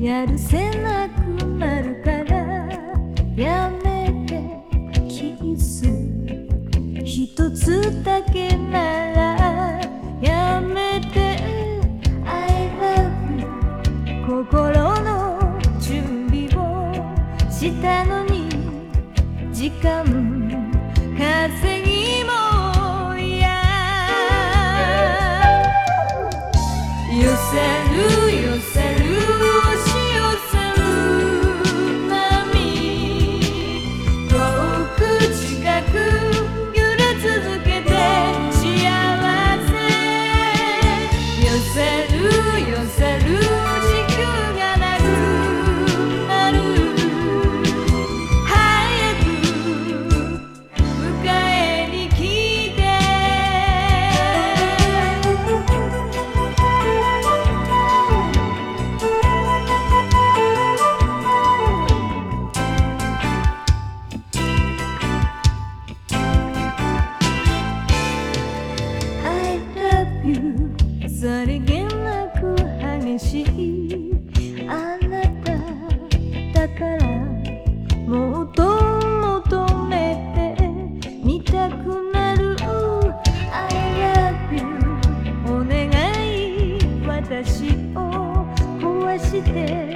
やるせなくなるからやめてキス一つだけならやめて I love you 心の準備をしたのに時間稼ぎも you さりげなく激しい。あなただからもっと求めてみたくなる。I love お願い私を壊して。